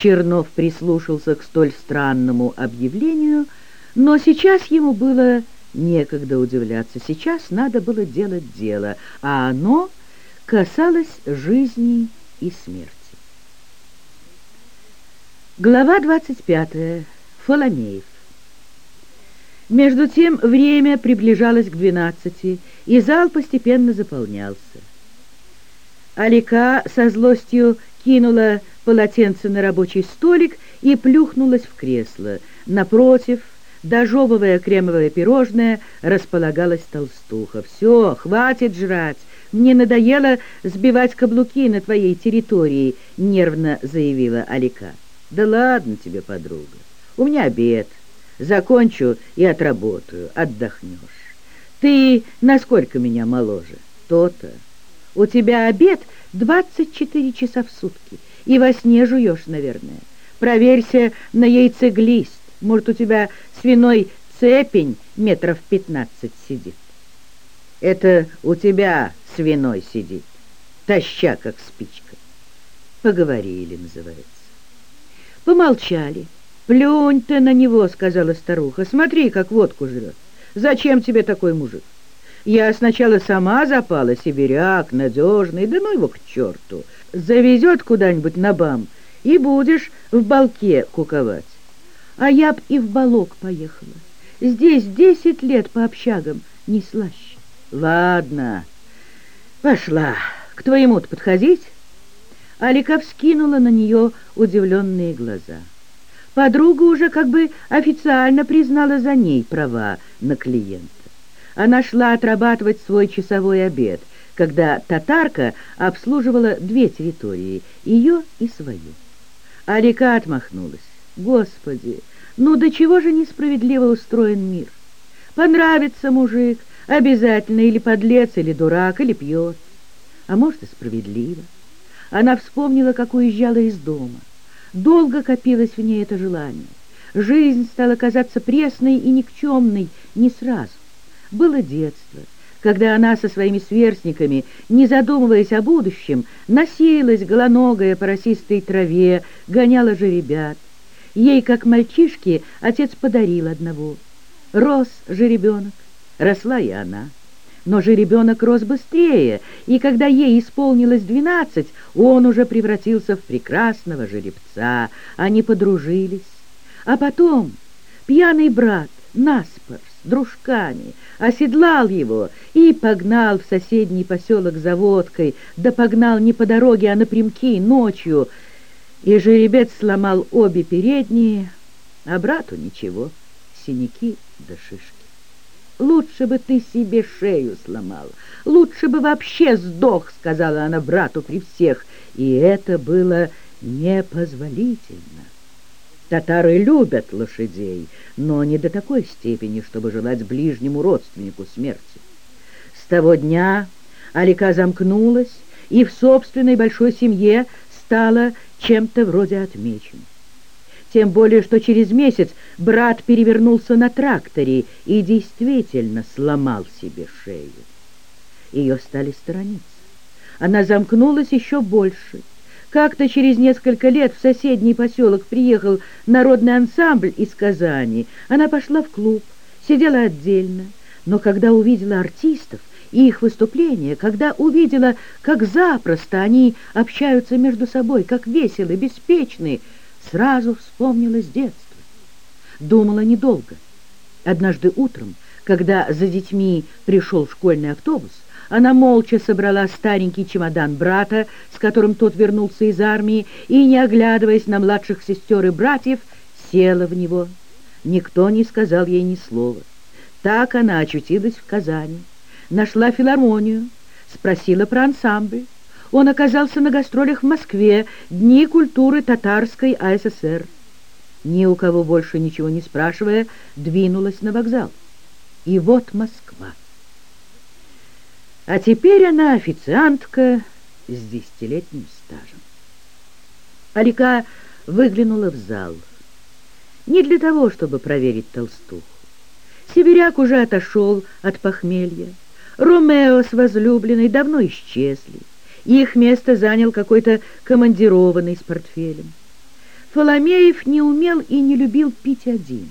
Чернов прислушался к столь странному объявлению, но сейчас ему было некогда удивляться. Сейчас надо было делать дело, а оно касалось жизни и смерти. Глава 25. Фоломеев. Между тем время приближалось к двенадцати, и зал постепенно заполнялся. Алика со злостью кинула полотенце на рабочий столик и плюхнулась в кресло. Напротив, дожевывая кремовое пирожное, располагалась толстуха. «Все, хватит жрать! Мне надоело сбивать каблуки на твоей территории», — нервно заявила Алика. «Да ладно тебе, подруга, у меня обед. Закончу и отработаю, отдохнешь. Ты насколько меня моложе? То-то. У тебя обед двадцать четыре часа в сутки» и во сне жуешь, наверное. Проверься на яйцеглист. Может, у тебя свиной цепень метров пятнадцать сидит. Это у тебя свиной сидит, таща, как спичка. Поговорили, называется. Помолчали. «Плюнь ты на него», — сказала старуха. «Смотри, как водку жрет. Зачем тебе такой мужик? Я сначала сама запала, сибиряк, надежный, да ну его к черту завезет куда-нибудь на бам, и будешь в балке куковать. А я б и в балок поехала. Здесь десять лет по общагам не слаще. Ладно, пошла. К твоему-то подходить? Алика вскинула на нее удивленные глаза. Подруга уже как бы официально признала за ней права на клиента. Она шла отрабатывать свой часовой обед — когда татарка обслуживала две территории, ее и свою. А река отмахнулась. Господи, ну до чего же несправедливо устроен мир? Понравится мужик, обязательно или подлец, или дурак, или пьет. А может и справедливо. Она вспомнила, как уезжала из дома. Долго копилось в ней это желание. Жизнь стала казаться пресной и никчемной не сразу. Было детство — когда она со своими сверстниками, не задумываясь о будущем, носилась голоногая по росистой траве, гоняла же ребят. Ей, как мальчишке, отец подарил одного. Рос жеребенок, росла и она. Но жеребенок рос быстрее, и когда ей исполнилось двенадцать, он уже превратился в прекрасного жеребца. Они подружились. А потом пьяный брат, наспор, дружками, оседлал его и погнал в соседний поселок за водкой, да погнал не по дороге, а напрямки, ночью, и жеребец сломал обе передние, а брату ничего, синяки да шишки. «Лучше бы ты себе шею сломал, лучше бы вообще сдох», — сказала она брату при всех, и это было непозволительно. Татары любят лошадей, но не до такой степени, чтобы желать ближнему родственнику смерти. С того дня Алика замкнулась и в собственной большой семье стала чем-то вроде отмечен. Тем более, что через месяц брат перевернулся на тракторе и действительно сломал себе шею. Ее стали сторониться. Она замкнулась еще больше — как-то через несколько лет в соседний поселок приехал народный ансамбль из Казани. Она пошла в клуб, сидела отдельно, но когда увидела артистов и их выступления, когда увидела, как запросто они общаются между собой, как весело, беспечны, сразу вспомнилось детство. Думала недолго. Однажды утром, когда за детьми пришел школьный автобус, она молча собрала старенький чемодан брата, с которым тот вернулся из армии, и, не оглядываясь на младших сестер и братьев, села в него. Никто не сказал ей ни слова. Так она очутилась в Казани, нашла филармонию, спросила про ансамбль. Он оказался на гастролях в Москве, Дни культуры татарской АССР. Ни у кого больше ничего не спрашивая, двинулась на вокзал. И вот Москва. А теперь она официантка с десятилетним стажем. Алика выглянула в зал. Не для того, чтобы проверить толстуху. Сибиряк уже отошел от похмелья. Ромео с возлюбленной давно исчезли. Их место занял какой-то командированный с портфелем. Фоломеев не умел и не любил пить один.